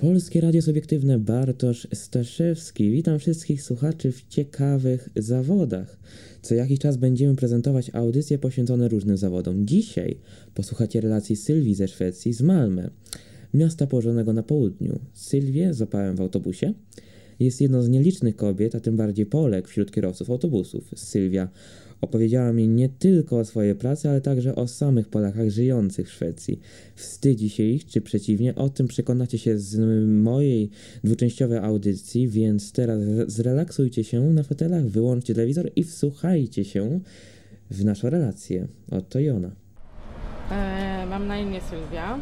Polskie Radio Subiektywne Bartosz Staszewski. Witam wszystkich słuchaczy w ciekawych zawodach. Co jakiś czas będziemy prezentować audycje poświęcone różnym zawodom. Dzisiaj posłuchacie relacji Sylwii ze Szwecji z Malmö, miasta położonego na południu. Sylwię zapałem w autobusie. Jest jedną z nielicznych kobiet, a tym bardziej Polek wśród kierowców autobusów. Sylwia Opowiedziała mi nie tylko o swojej pracy, ale także o samych Polakach żyjących w Szwecji. Wstydzi się ich, czy przeciwnie, o tym przekonacie się z mojej dwuczęściowej audycji, więc teraz zrelaksujcie się na fotelach, wyłączcie telewizor i wsłuchajcie się w naszą relację. Oto Jona. E, mam na imię Sylwia.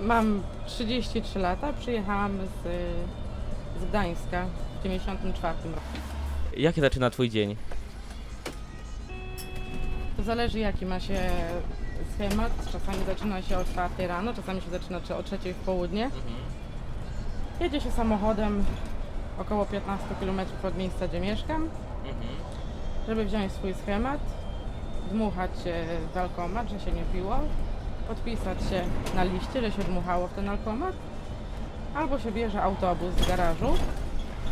Mam 33 lata, przyjechałam z, z Gdańska w 1994 roku. Jak zaczyna Twój dzień? To zależy jaki ma się schemat. Czasami zaczyna się o 4 rano, czasami się zaczyna czy o 3 w południe. Jedzie się samochodem około 15 km od miejsca, gdzie mieszkam, żeby wziąć swój schemat, dmuchać się w alkomat, że się nie piło, podpisać się na liście, że się dmuchało w ten alkomat, albo się bierze autobus z garażu,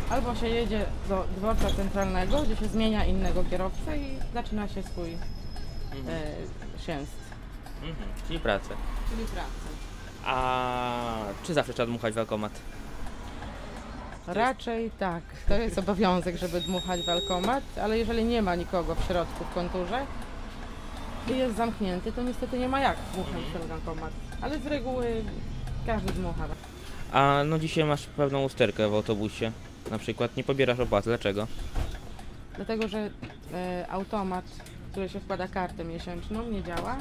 albo się jedzie do dworca centralnego, gdzie się zmienia innego kierowcę i zaczyna się swój e, sięst, Mhm. Czyli pracę. czyli pracę. A czy zawsze trzeba dmuchać w alkomat? Raczej tak, to jest obowiązek, żeby dmuchać w alkomat, ale jeżeli nie ma nikogo w środku w konturze jest zamknięty, to niestety nie ma jak dmuchnąć ten alkomat. Ale z reguły każdy dmucha. A no dzisiaj masz pewną usterkę w autobusie. Na przykład nie pobierasz opłaty. Dlaczego? Dlatego, że e, automat, w który się wkłada kartę miesięczną, nie działa,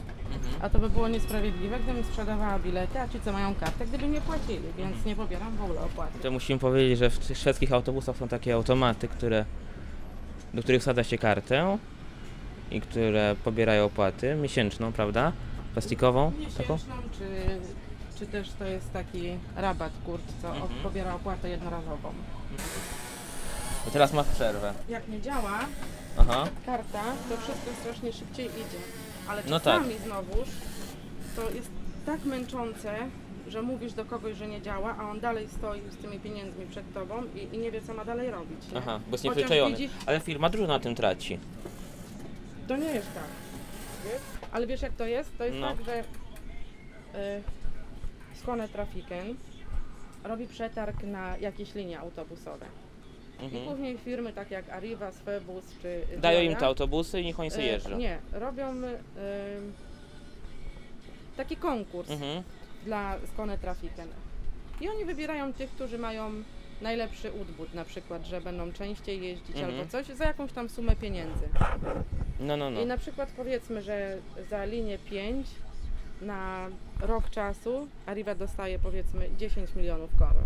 a to by było niesprawiedliwe, gdybym sprzedawała bilety, a ci, co mają kartę, gdyby nie płacili, więc nie pobieram w ogóle opłaty. To musimy powiedzieć, że w tych szwedzkich autobusach są takie automaty, które, do których wsadza się kartę i które pobierają opłatę miesięczną, prawda? Plastikową taką? Miesięczną, czy, czy też to jest taki rabat kurt, co Mhm. pobiera opłatę jednorazową. I teraz masz przerwę. Jak nie działa Aha. karta, to wszystko strasznie szybciej idzie. Ale No tak. czasami znowuż to jest tak męczące, że mówisz do kogoś, że nie działa, a on dalej stoi z tymi pieniędzmi przed tobą i, i nie wie, co ma dalej robić. Nie? Aha, bo jest nieprzyzwyczajony. widzi- Ale firma dużo na tym traci. To nie jest tak. Ale wiesz jak to jest? To jest No. tak, że y, Skåne Trafiken robi przetarg na jakieś linie autobusowe. I Mhm. później firmy takie jak Arriva, Swebus czy Dają im te autobusy i niech oni sobie y, jeżdżą. Nie, robią y, taki konkurs Mhm. dla Skåne Trafiken. I oni wybierają tych, którzy mają najlepszy udbud, na przykład, że będą częściej jeździć Mhm. albo coś, za jakąś tam sumę pieniędzy. No, no, no. I na przykład powiedzmy, że za linię 5 na rok czasu Arriva dostaje powiedzmy 10 milionów koron.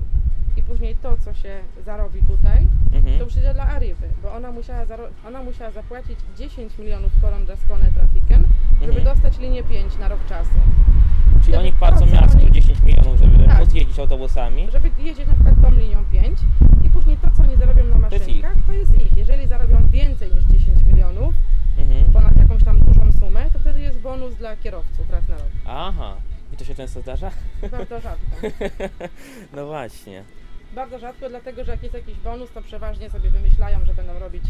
I później to, co się zarobi tutaj, to Mhm. przyjdzie dla Arrivy, bo ona musiała, ona musiała zapłacić 10 milionów koron dla Skåne Trafiken, żeby Mhm. dostać linię 5 na rok czasu. Czyli Wtedy oni to, płacą miastu oni- 10 milionów, żeby Tak. móc jeździć autobusami. Żeby jeździć na przykład tą linią 5 i później to, co oni zarobią na To jest maszynkach, to jest ich. Jeżeli zarobią więcej niż 10 milionów, Mhm. ponad jakąś tam dużą sumę, to wtedy jest bonus dla kierowców raz na rok. Aha. I to się często zdarza? Bardzo rzadko. No właśnie. Bardzo rzadko, dlatego że jak jest jakiś bonus, to przeważnie sobie wymyślają, że będą robić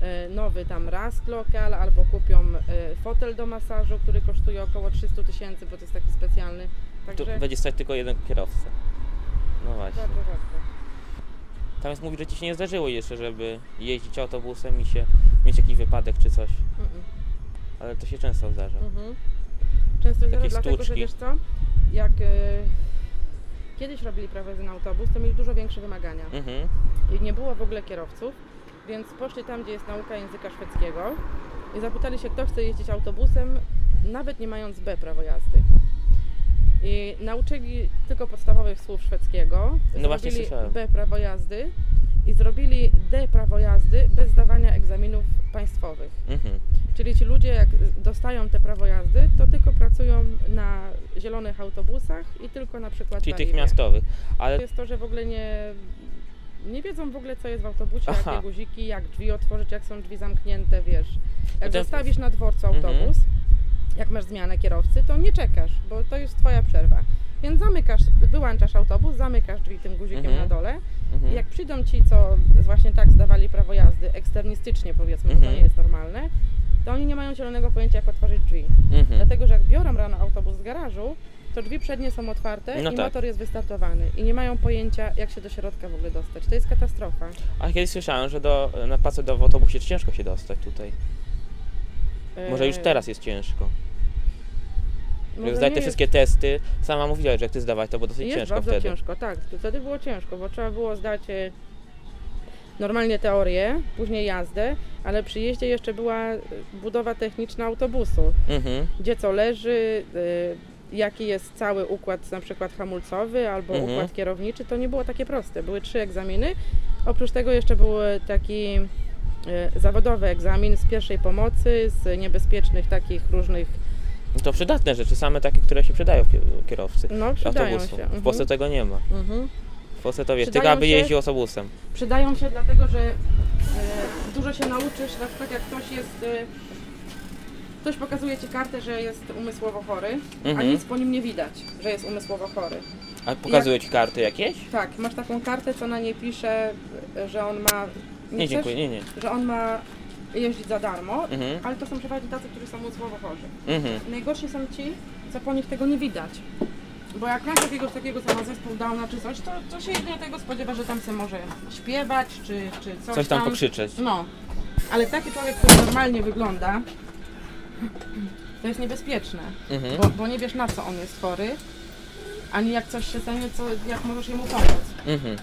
e, nowy tam rask lokal albo kupią e, fotel do masażu, który kosztuje około 300 tysięcy, bo to jest taki specjalny. Tu Także będzie stać tylko jeden kierowca. No właśnie. bardzo rzadko. Jest mówi, że ci się nie zdarzyło jeszcze, żeby jeździć autobusem i się mieć jakiś wypadek czy coś. Mm-mm. Ale to się często zdarza. Mhm. Często jest Takie dlatego, że wiesz co, jak e, kiedyś robili prawo na autobus, to mieli dużo większe wymagania. Mhm. I nie było w ogóle kierowców, więc poszli tam, gdzie jest nauka języka szwedzkiego i zapytali się, kto chce jeździć autobusem, nawet nie mając B prawo jazdy. I nauczyli tylko podstawowych słów szwedzkiego, No właśnie zrobili słyszałem. B prawo jazdy i zrobili D prawo jazdy bez zdawania egzaminów państwowych. Mhm. Czyli ci ludzie, jak dostają te prawo jazdy, to tylko pracują na zielonych autobusach i tylko na przykład Czyli tych miastowych. Ale jest to, że w ogóle nie, nie wiedzą w ogóle, co jest w autobusie, Aha. jakie guziki, jak drzwi otworzyć, jak są drzwi zamknięte, wiesz. Jak to- zostawisz na dworcu Mhm. Jak masz zmianę kierowcy, to nie czekasz, bo to już twoja przerwa. Więc zamykasz, wyłączasz autobus, zamykasz drzwi tym guzikiem Mhm. na dole. Mhm. I jak przyjdą ci, co właśnie tak zdawali prawo jazdy, eksternistycznie powiedzmy, bo to Mhm. nie jest normalne, to oni nie mają zielonego pojęcia, jak otworzyć drzwi. Mhm. Dlatego, że jak biorą rano autobus z garażu, to drzwi przednie są otwarte No i tak. motor jest wystartowany. I nie mają pojęcia, jak się do środka w ogóle dostać. To jest katastrofa. A kiedyś słyszałem, że do, na pracę do w autobusie ciężko się dostać tutaj. Może już Eee, teraz jest ciężko. Może zdać te jest- wszystkie testy, sama mówiłaś, że jak ty zdawałeś, to było dosyć Jest ciężko bardzo wtedy. ciężko, tak. Wtedy było ciężko, bo trzeba było zdać e, normalnie teorię, później jazdę, ale przy jeździe jeszcze była e, budowa techniczna autobusu. Mhm. Gdzie co leży, e, jaki jest cały układ na przykład hamulcowy albo Mhm. układ kierowniczy, to nie było takie proste. Były trzy egzaminy. Oprócz tego jeszcze był taki e, zawodowy egzamin z pierwszej pomocy, z niebezpiecznych takich różnych, To przydatne rzeczy, same takie, które się przydają kierowcy no autobusu. się. W Mhm. Polsce tego nie ma. Mhm. W Polsce to wiesz, tylko aby jeździł autobusem. Przydają się dlatego, że e, dużo się nauczysz, na przykład jak ktoś jest, e, ktoś pokazuje Ci kartę, że jest umysłowo chory, a Mhm. nic po nim nie widać, że jest umysłowo chory. A pokazują ci karty jakieś? Tak, masz taką kartę, co na niej pisze, że on ma, Nie, chcesz? dziękuję, nie, nie. że on ma jeździć za darmo, Mhm. ale to są przeważnie tacy, którzy są umysłowo chorzy. Mhm. Najgorsi są ci, co po nich tego nie widać. Bo jak masz jakiegoś takiego, co ma zespół Downa czy coś, to, to się jedynie tego spodziewa, że tam sobie może śpiewać, czy, czy coś, Coś tam pokrzyczeć. No, ale taki człowiek, który normalnie wygląda, to jest niebezpieczne, Mhm. bo, bo nie wiesz na co on jest chory, ani jak coś się stanie, co, jak możesz jemu pomóc. Mhm.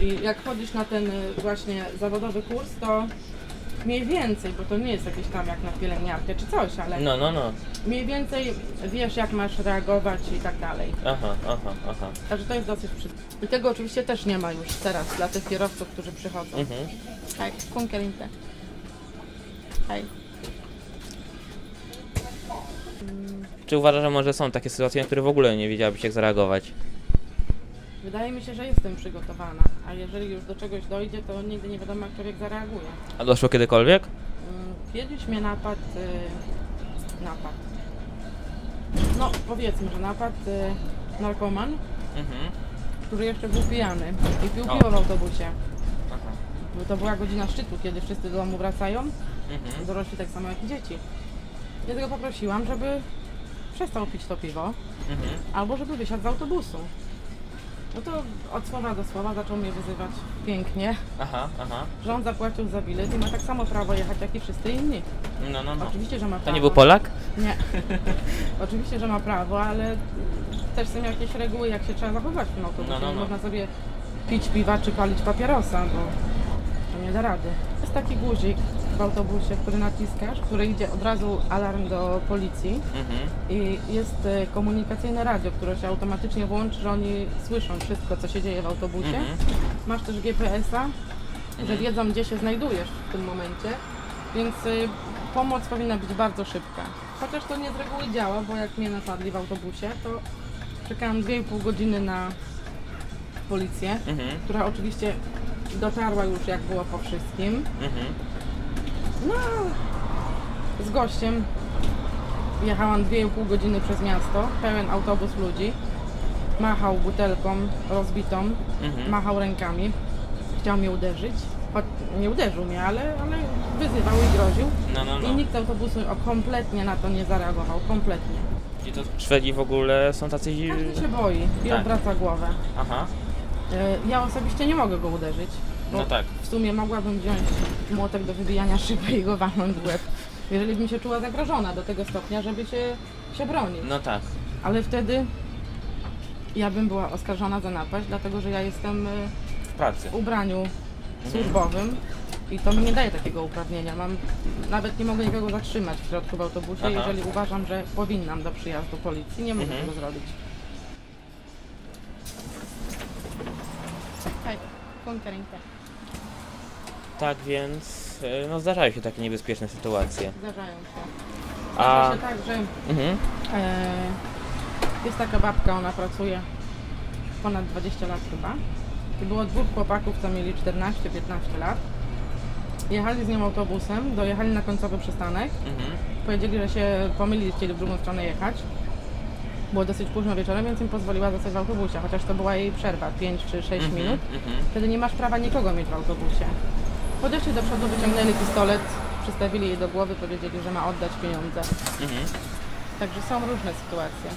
I jak chodzisz na ten y, właśnie zawodowy kurs, to mniej więcej, bo to nie jest jakieś tam jak na pielęgniarkę czy coś, ale No, no, no. mniej więcej wiesz jak masz reagować i tak dalej. Aha, aha, aha. Także to jest dosyć przydatne. I tego oczywiście też nie ma już teraz dla tych kierowców, którzy przychodzą. Mhm. Hej, kunkelinte. Hej. Czy uważasz, że może są takie sytuacje, na które w ogóle nie wiedziałabyś jak zareagować? Wydaje mi się, że jestem przygotowana, a jeżeli już do czegoś dojdzie, to nigdy nie wiadomo jak człowiek zareaguje. A doszło kiedykolwiek? Mm, Kiedyś mnie napadł, y, napad. No powiedzmy, że napadł y, narkoman, Mhm. który jeszcze był pijany i pił O. piwo w autobusie. Aha. Bo To była godzina szczytu, kiedy wszyscy do domu wracają, Mhm. dorośli tak samo jak i dzieci. Ja go poprosiłam, żeby przestał pić to piwo, Mhm. albo żeby wysiadł z autobusu. No to od słowa do słowa zaczął mnie wyzywać pięknie, Aha, aha. że on zapłacił za bilet i ma tak samo prawo jechać jak i wszyscy inni. No, no, no. Oczywiście, że ma prawo. To nie był Polak? Nie. Oczywiście, że ma prawo, ale też są jakieś reguły, jak się trzeba zachować w tym autobusie. No, no, Nie no. można sobie pić piwa czy palić papierosa, bo to nie da rady. Jest taki guzik w autobusie, który naciskasz, który idzie od razu alarm do policji Mhm. i jest e, komunikacyjne radio, które się automatycznie włączy, że oni słyszą wszystko, co się dzieje w autobusie. Mhm. Masz też GPS-a, że wiedzą, gdzie się znajdujesz w tym momencie, więc y, pomoc powinna być bardzo szybka. Chociaż to nie z reguły działa, bo jak mnie napadli w autobusie, to czekałam 2,5 godziny na policję, Mhm. która oczywiście dotarła już jak było po wszystkim. Mhm. No, z gościem jechałam 2,5 godziny przez miasto, pełen autobus ludzi. Machał butelką rozbitą, Mhm. machał rękami, chciał mnie uderzyć. Choć nie uderzył mnie, ale, ale wyzywał i groził. No, no, I no. nikt z autobusu kompletnie na to nie zareagował, kompletnie. I to Szwedzi w ogóle są tacy... Każdy się boi i Tak. odwraca głowę. Aha. E, Ja osobiście nie mogę go uderzyć, No tak. w sumie mogłabym wziąć młotek do wybijania szyby i go walnąć w łeb, jeżeli bym się czuła zagrożona do tego stopnia, żeby się, się bronić. No tak. Ale wtedy ja bym była oskarżona za napaść, dlatego że ja jestem e, W pracy. w ubraniu służbowym i to mi nie daje takiego uprawnienia. Mam, nawet nie mogę nikogo zatrzymać w środku w autobusie, Aha. jeżeli uważam, że powinnam do przyjazdu policji. Nie mogę Mhm. tego zrobić. Hej, konkarinka. Tak więc... e, No zdarzają się takie niebezpieczne sytuacje. Zdarzają się. A... Zdarza się tak, że Mhm. e, jest taka babka, ona pracuje ponad 20 lat chyba. I było dwóch chłopaków, co mieli 14-15 lat. Jechali z nią autobusem, dojechali na końcowy przystanek. Mhm. Powiedzieli, że się pomylili, chcieli w drugą stronę jechać. Było dosyć późno wieczorem, więc im pozwoliła zostać w autobusie, chociaż to była jej przerwa, 5 czy 6 Mhm, minut. Wtedy nie masz prawa nikogo mieć w autobusie. Podeszli do przodu, wyciągnęli pistolet, przystawili jej do głowy, powiedzieli, że ma oddać pieniądze. Mhm. Także są różne sytuacje.